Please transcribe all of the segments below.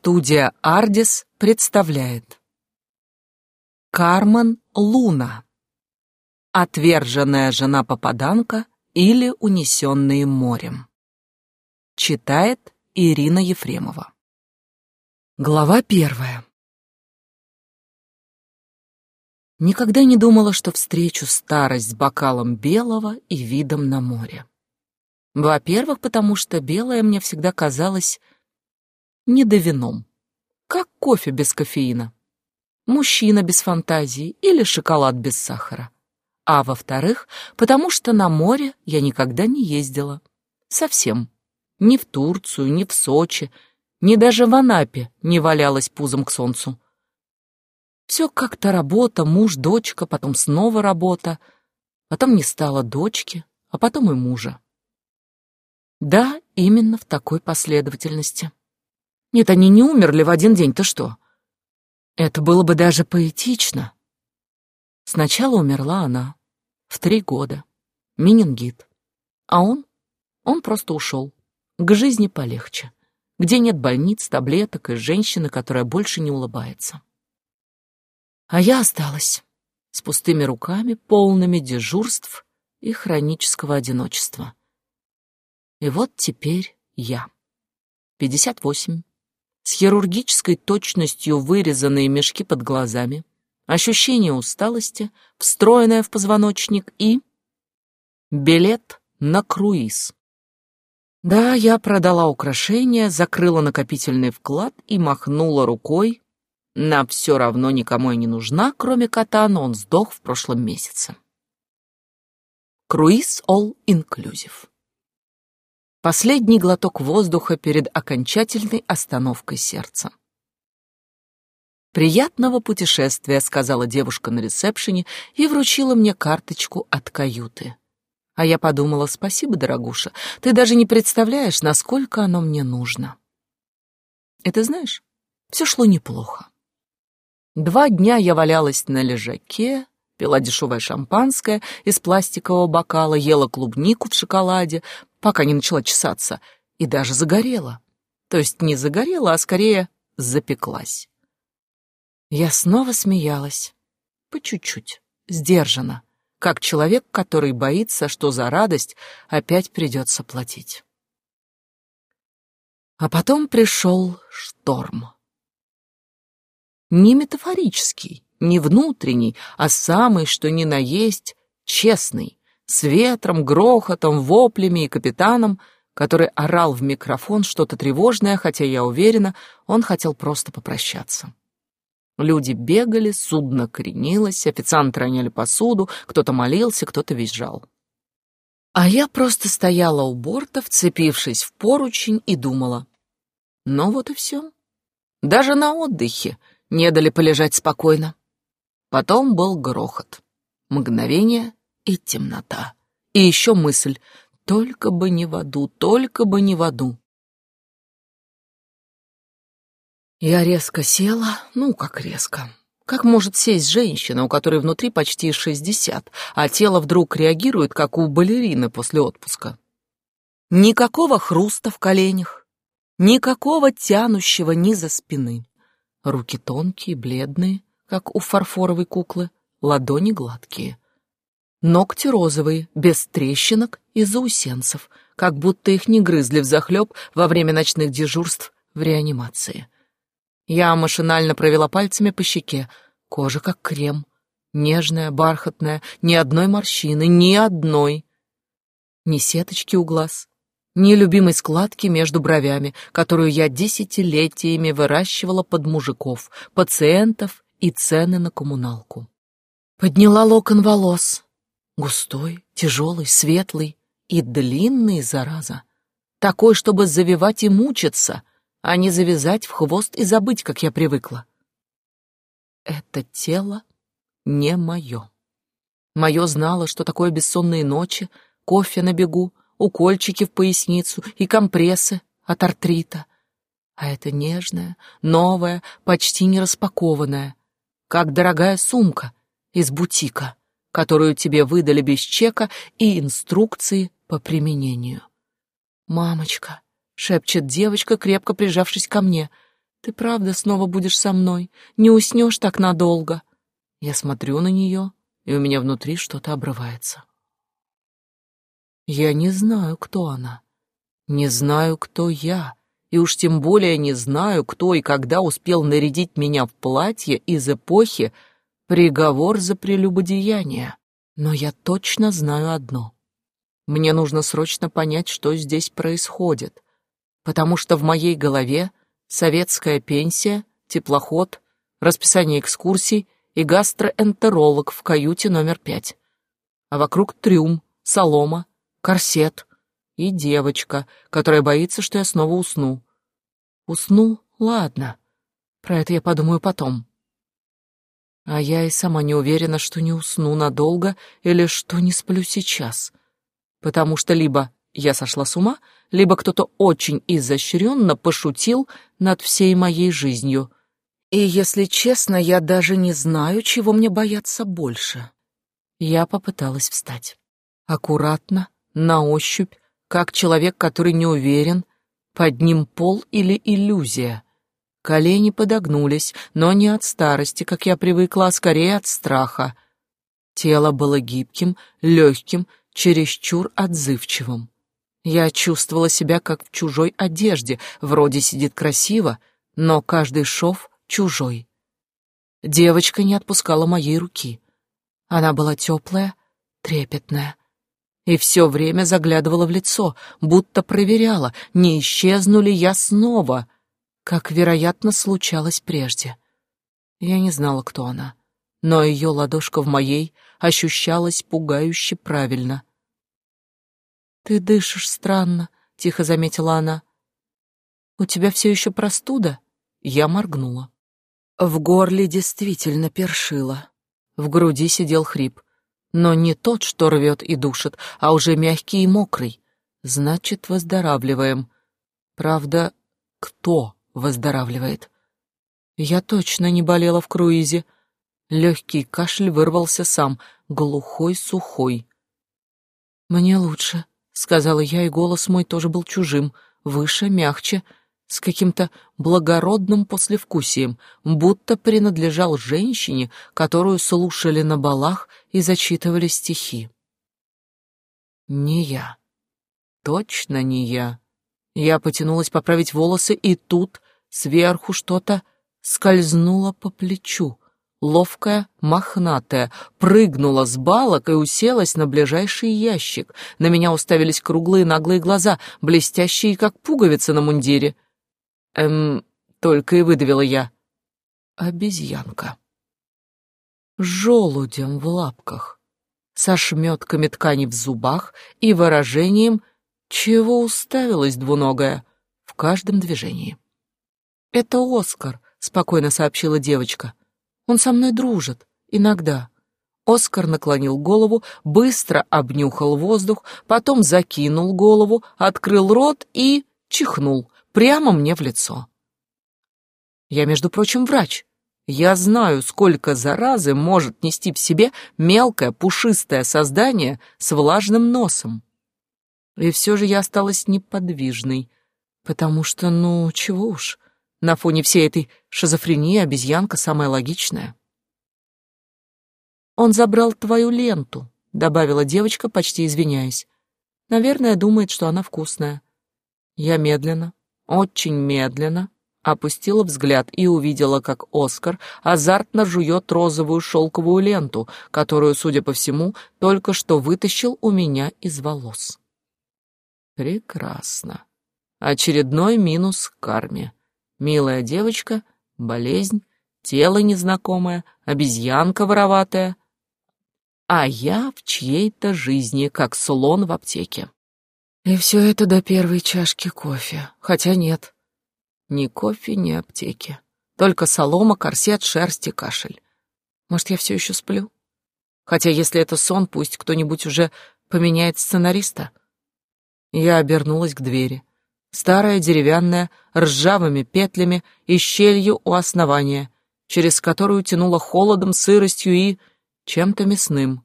Студия «Ардис» представляет. Кармен Луна. Отверженная жена-попаданка или унесенные морем Читает Ирина Ефремова. Глава первая. Никогда не думала, что встречу старость с бокалом белого и видом на море. Во-первых, потому что белое мне всегда казалось не до вином. Как кофе без кофеина. Мужчина без фантазии или шоколад без сахара. А во-вторых, потому что на море я никогда не ездила. Совсем. Ни в Турцию, ни в Сочи, ни даже в Анапе не валялась пузом к солнцу. Все как-то работа, муж, дочка, потом снова работа, потом не стало дочки, а потом и мужа. Да, именно в такой последовательности. Нет, они не умерли в один день, то что? Это было бы даже поэтично. Сначала умерла она, в три года, менингит. А он? Он просто ушел. К жизни полегче, где нет больниц, таблеток и женщины, которая больше не улыбается. А я осталась с пустыми руками, полными дежурств и хронического одиночества. И вот теперь я. Пятьдесят восемь с хирургической точностью вырезанные мешки под глазами, ощущение усталости, встроенное в позвоночник и... билет на круиз. Да, я продала украшения, закрыла накопительный вклад и махнула рукой. На все равно никому и не нужна, кроме кота, но он сдох в прошлом месяце. Круиз all inclusive. Последний глоток воздуха перед окончательной остановкой сердца. «Приятного путешествия», — сказала девушка на ресепшене и вручила мне карточку от каюты. А я подумала, спасибо, дорогуша, ты даже не представляешь, насколько оно мне нужно. И ты знаешь, все шло неплохо. Два дня я валялась на лежаке, пила дешевое шампанское из пластикового бокала, ела клубнику в шоколаде, пока не начала чесаться, и даже загорела. То есть не загорела, а скорее запеклась. Я снова смеялась. По чуть-чуть, сдержанно, как человек, который боится, что за радость опять придется платить. А потом пришел шторм. Не метафорический, не внутренний, а самый, что ни на есть, честный, с ветром, грохотом, воплями и капитаном, который орал в микрофон что-то тревожное, хотя я уверена, он хотел просто попрощаться. Люди бегали, судно кренилось, официанты роняли посуду, кто-то молился, кто-то визжал. А я просто стояла у борта, вцепившись в поручень, и думала. Ну вот и все. Даже на отдыхе не дали полежать спокойно. Потом был грохот. Мгновение и темнота. И еще мысль «Только бы не в аду, только бы не в аду». Я резко села, ну, как резко. Как может сесть женщина, у которой внутри почти шестьдесят, а тело вдруг реагирует, как у балерины после отпуска? Никакого хруста в коленях, никакого тянущего низа спины. Руки тонкие, бледные, как у фарфоровой куклы, ладони гладкие. Ногти розовые, без трещинок и заусенцев, как будто их не грызли взахлеб во время ночных дежурств в реанимации. Я машинально провела пальцами по щеке, кожа как крем, нежная, бархатная, ни одной морщины, ни одной. Ни сеточки у глаз, ни любимой складки между бровями, которую я десятилетиями выращивала под мужиков, пациентов и цены на коммуналку. Подняла локон волос. Густой, тяжелый, светлый и длинный, зараза. Такой, чтобы завивать и мучиться, а не завязать в хвост и забыть, как я привыкла. Это тело не мое. Мое знало, что такое бессонные ночи, кофе на бегу, укольчики в поясницу и компрессы от артрита. А это нежное, новое, почти не распакованное, как дорогая сумка из бутика, которую тебе выдали без чека и инструкции по применению. «Мамочка», — шепчет девочка, крепко прижавшись ко мне, Ты правда снова будешь со мной? Не уснешь так надолго?» Я смотрю на нее, и у меня внутри что-то обрывается. Я не знаю, кто она. Не знаю, кто я. И уж тем более не знаю, кто и когда успел нарядить меня в платье из эпохи «Приговор за прелюбодеяние». Но я точно знаю одно. Мне нужно срочно понять, что здесь происходит, потому что в моей голове советская пенсия, теплоход, расписание экскурсий и гастроэнтеролог в каюте номер пять. А вокруг трюм, солома, корсет и девочка, которая боится, что я снова усну. Усну? Ладно. Про это я подумаю потом. А я и сама не уверена, что не усну надолго или что не сплю сейчас. Потому что либо я сошла с ума, либо кто-то очень изощренно пошутил над всей моей жизнью. И, если честно, я даже не знаю, чего мне бояться больше. Я попыталась встать. Аккуратно, на ощупь, как человек, который не уверен, под ним пол или иллюзия. Колени подогнулись, но не от старости, как я привыкла, а скорее от страха. Тело было гибким, легким, чересчур отзывчивым. Я чувствовала себя как в чужой одежде, вроде сидит красиво, но каждый шов чужой. Девочка не отпускала моей руки. Она была теплая, трепетная, и все время заглядывала в лицо, будто проверяла, не исчезну ли я снова, как, вероятно, случалось прежде. Я не знала, кто она, но ее ладошка в моей ощущалась пугающе правильно. «Ты дышишь странно», — тихо заметила она. «У тебя все еще простуда?» Я моргнула. В горле действительно першило. В груди сидел хрип. Но не тот, что рвет и душит, а уже мягкий и мокрый. Значит, выздоравливаем. Правда, кто выздоравливает? Я точно не болела в круизе. Легкий кашель вырвался сам, глухой, сухой. «Мне лучше», — сказала я, и голос мой тоже был чужим, выше, мягче, — с каким-то благородным послевкусием, будто принадлежал женщине, которую слушали на балах и зачитывали стихи. Не я. Точно не я. Я потянулась поправить волосы, и тут сверху что-то скользнуло по плечу. Ловкая, мохнатая, прыгнула с балок и уселась на ближайший ящик. На меня уставились круглые наглые глаза, блестящие, как пуговицы на мундире. Эм, только и выдавила я. Обезьянка. Желудем в лапках, со шметками ткани в зубах и выражением «Чего уставилась двуногая?» в каждом движении. «Это Оскар», — спокойно сообщила девочка. «Он со мной дружит. Иногда». Оскар наклонил голову, быстро обнюхал воздух, потом закинул голову, открыл рот и чихнул прямо мне в лицо. Я, между прочим, врач. Я знаю, сколько заразы может нести в себе мелкое пушистое создание с влажным носом. И все же я осталась неподвижной, потому что, ну, чего уж, на фоне всей этой шизофрении обезьянка самая логичная. «Он забрал твою ленту», — добавила девочка, почти извиняясь. «Наверное, думает, что она вкусная». Я медленно, очень медленно опустила взгляд и увидела, как Оскар азартно жует розовую шелковую ленту, которую, судя по всему, только что вытащил у меня из волос. Прекрасно. Очередной минус к карме. Милая девочка, болезнь, тело незнакомое, обезьянка вороватая. А я в чьей-то жизни, как слон в аптеке. И все это до первой чашки кофе. Хотя нет. Ни кофе, ни аптеки. Только солома, корсет, шерсть и кашель. Может, я все еще сплю? Хотя если это сон, пусть кто-нибудь уже поменяет сценариста. Я обернулась к двери. Старая деревянная, ржавыми петлями и щелью у основания, через которую тянуло холодом, сыростью и чем-то мясным.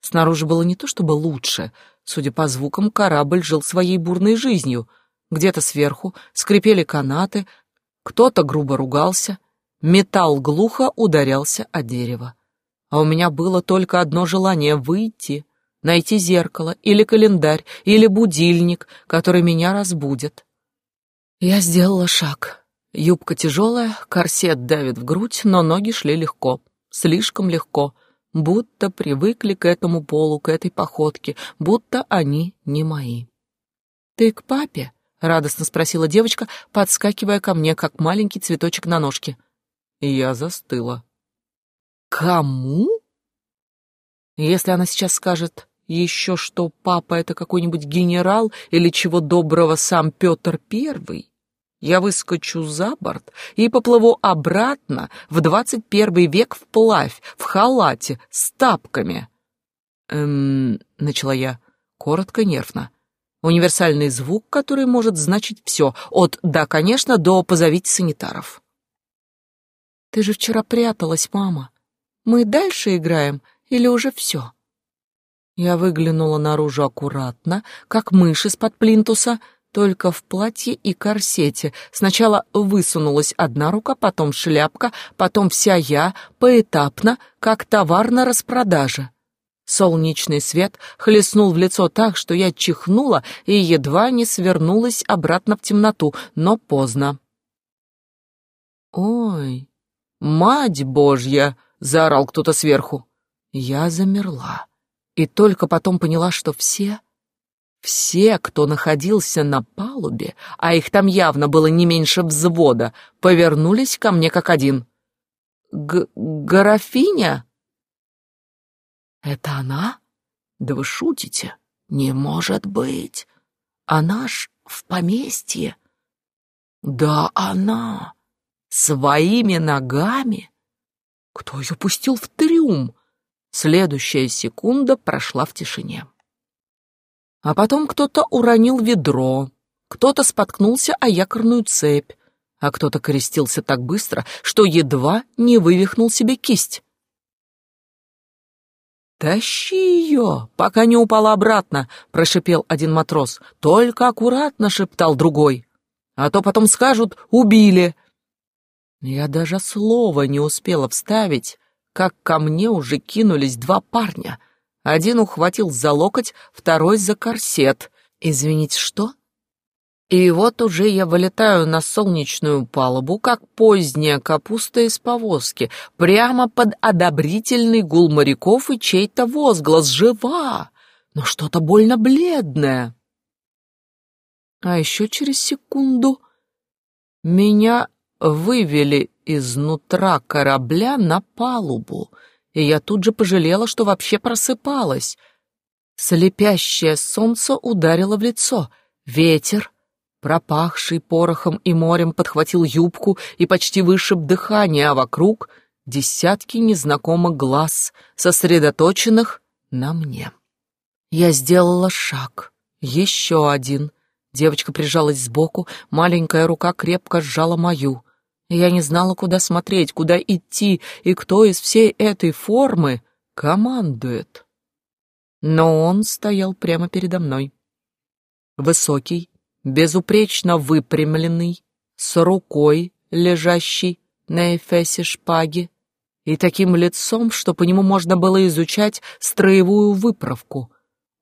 Снаружи было не то чтобы лучше — Судя по звукам, корабль жил своей бурной жизнью. Где-то сверху скрипели канаты, Кто-то грубо ругался, металл глухо ударялся о дерево. А у меня было только одно желание — выйти, найти зеркало или календарь, или будильник, который меня разбудит. Я сделала шаг. Юбка тяжелая, корсет давит в грудь, но ноги шли легко, слишком легко, будто привыкли к этому полу, к этой походке, будто они не мои. «Ты к папе?» — радостно спросила девочка, подскакивая ко мне, как маленький цветочек на ножке. Я застыла. «Кому?» Если она сейчас скажет еще, что папа — это какой-нибудь генерал или чего доброго сам Петр Первый, я выскочу за борт и поплыву обратно в двадцать первый век вплавь, в халате, с тапками. «Эм...» — начала я, коротко, нервно. Универсальный звук, который может значить все, от «да, конечно» до «позовите санитаров». «Ты же вчера пряталась, мама. Мы дальше играем или уже все?» Я выглянула наружу аккуратно, как мышь из-под плинтуса, только в платье и корсете. Сначала высунулась одна рука, потом шляпка, потом вся я, поэтапно, как товар на распродаже. Солнечный свет хлестнул в лицо так, что я чихнула и едва не свернулась обратно в темноту, но поздно. «Ой, мать Божья!» — заорал кто-то сверху. Я замерла и только потом поняла, что все все, кто находился на палубе, а их там явно было не меньше взвода, повернулись ко мне как один. Г «Графиня?» «Это она? Да вы шутите? Не может быть! Она ж в поместье!» «Да она! Своими ногами!» «Кто ее пустил в трюм?» Следующая секунда прошла в тишине. А потом кто-то уронил ведро, кто-то споткнулся о якорную цепь, а кто-то крестился так быстро, что едва не вывихнул себе кисть. «Тащи ее, пока не упала обратно», — прошипел один матрос. «Только аккуратно», — шептал другой. «А то потом скажут, убили». Я даже слова не успела вставить, как ко мне уже кинулись два парня — один ухватил за локоть, второй за корсет. Извините, что? И вот уже я вылетаю на солнечную палубу, как поздняя капуста из повозки, прямо под одобрительный гул моряков и чей-то возглас «Жива!» Но что-то больно бледное. А еще через секунду меня вывели изнутра корабля на палубу — и я тут же пожалела, что вообще просыпалась. Слепящее солнце ударило в лицо. Ветер, пропахший порохом и морем, подхватил юбку и почти вышиб дыхание, а вокруг десятки незнакомых глаз, сосредоточенных на мне. Я сделала шаг, еще один. Девочка прижалась сбоку, маленькая рука крепко сжала мою — я не знала, куда смотреть, куда идти и кто из всей этой формы командует. Но он стоял прямо передо мной. Высокий, безупречно выпрямленный, с рукой, лежащей на эфесе шпаги, и таким лицом, что по нему можно было изучать строевую выправку.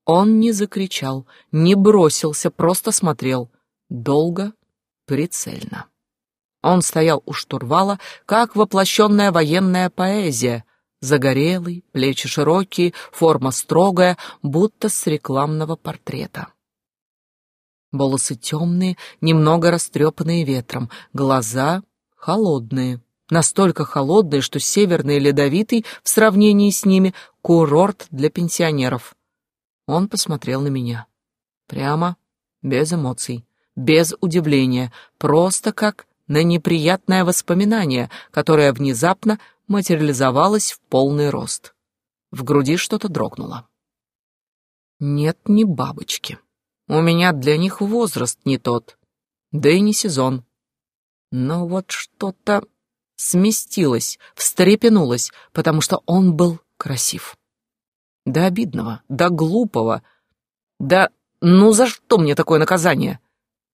Он не закричал, не бросился, просто смотрел. Долго, прицельно. Он стоял у штурвала, как воплощенная военная поэзия, загорелый, плечи широкие, форма строгая, будто с рекламного портрета. Волосы темные, немного растрепанные ветром, глаза холодные, настолько холодные, что северный ледовитый в сравнении с ними курорт для пенсионеров. Он посмотрел на меня. Прямо, без эмоций, без удивления, просто как на неприятное воспоминание, которое внезапно материализовалось в полный рост. В груди что-то дрогнуло. Нет ни бабочки. У меня для них возраст не тот, да и не сезон. Но вот что-то сместилось, встрепенулось, потому что он был красив. До обидного, до глупого, да ну за что мне такое наказание?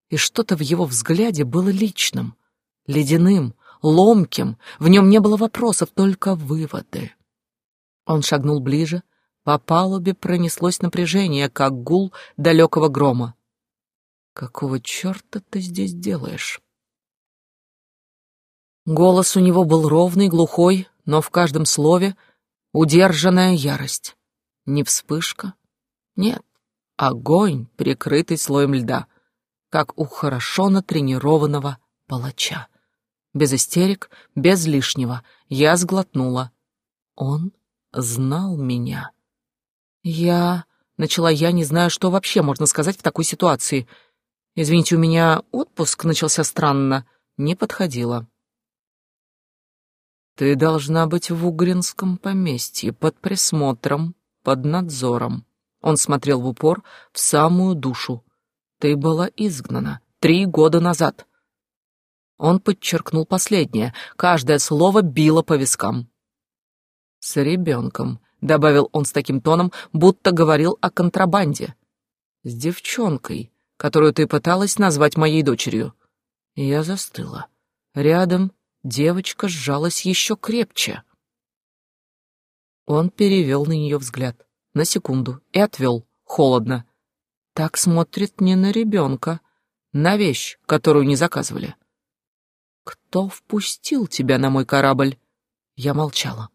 И что-то в его взгляде было личным, ледяным, ломким, в нем не было вопросов, только выводы. Он шагнул ближе, по палубе пронеслось напряжение, как гул далекого грома. «Какого черта ты здесь делаешь?» Голос у него был ровный, глухой, но в каждом слове удержанная ярость. Не вспышка, нет, огонь, прикрытый слоем льда, как у хорошо натренированного палача. Без истерик, без лишнего, я сглотнула. Он знал меня. Я... Начала я, не знаю, что вообще можно сказать в такой ситуации. Извините, у меня отпуск начался странно. Не подходило. Ты должна быть в Угринском поместье, под присмотром, под надзором. Он смотрел в упор, в самую душу. Ты была изгнана три года назад. Он подчеркнул последнее, каждое слово било по вискам. С ребенком, добавил он с таким тоном, будто говорил о контрабанде. С девчонкой, которую ты пыталась назвать моей дочерью. Я застыла. Рядом девочка сжалась еще крепче. Он перевел на нее взгляд на секунду и отвел, холодно. Так смотрит не на ребенка, на вещь, которую не заказывали. «Кто впустил тебя на мой корабль?» Я молчала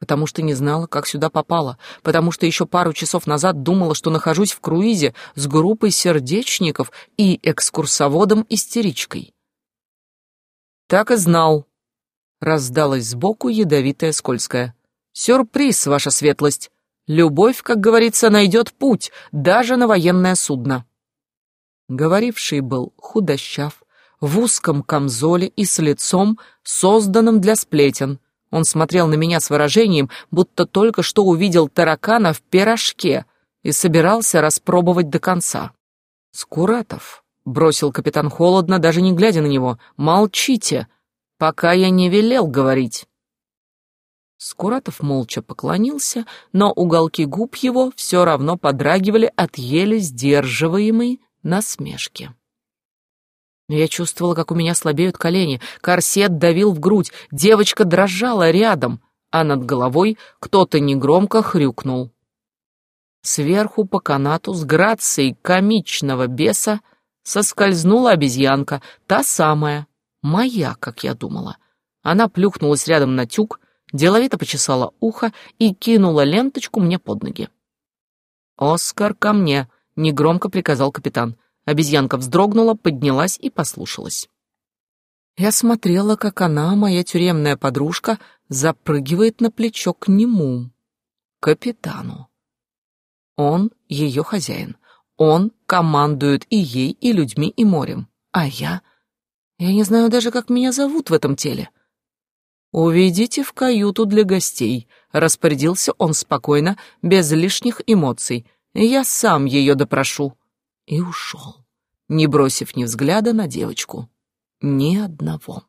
потому что не знала, как сюда попала, потому что еще пару часов назад думала, что нахожусь в круизе с группой сердечников и экскурсоводом-истеричкой. «Так и знал», — раздалась сбоку ядовитая скользкая. «Сюрприз, ваша светлость! Любовь, как говорится, найдет путь даже на военное судно». Говоривший был худощав, в узком камзоле и с лицом, созданным для сплетен — он смотрел на меня с выражением, будто только что увидел таракана в пирожке и собирался распробовать до конца. «Скуратов», — бросил капитан холодно, даже не глядя на него, — «молчите, пока я не велел говорить». Скуратов молча поклонился, но уголки губ его все равно подрагивали от еле сдерживаемой насмешки. Я чувствовала, как у меня слабеют колени, корсет давил в грудь, девочка дрожала рядом, а над головой кто-то негромко хрюкнул. Сверху по канату с грацией комичного беса соскользнула обезьянка, та самая, моя, как я думала. Она плюхнулась рядом на тюк, деловито почесала ухо и кинула ленточку мне под ноги. «Оскар, ко мне!» — негромко приказал капитан — Обезьянка вздрогнула, поднялась и послушалась. Я смотрела, как она, моя тюремная подружка, запрыгивает на плечо к нему, капитану. Он ее хозяин. Он командует и ей, и людьми, и морем. А я... Я не знаю даже, как меня зовут в этом теле. «Уведите в каюту для гостей», — распорядился он спокойно, без лишних эмоций. «Я сам ее допрошу» и ушел, не бросив ни взгляда на девочку. Ни одного.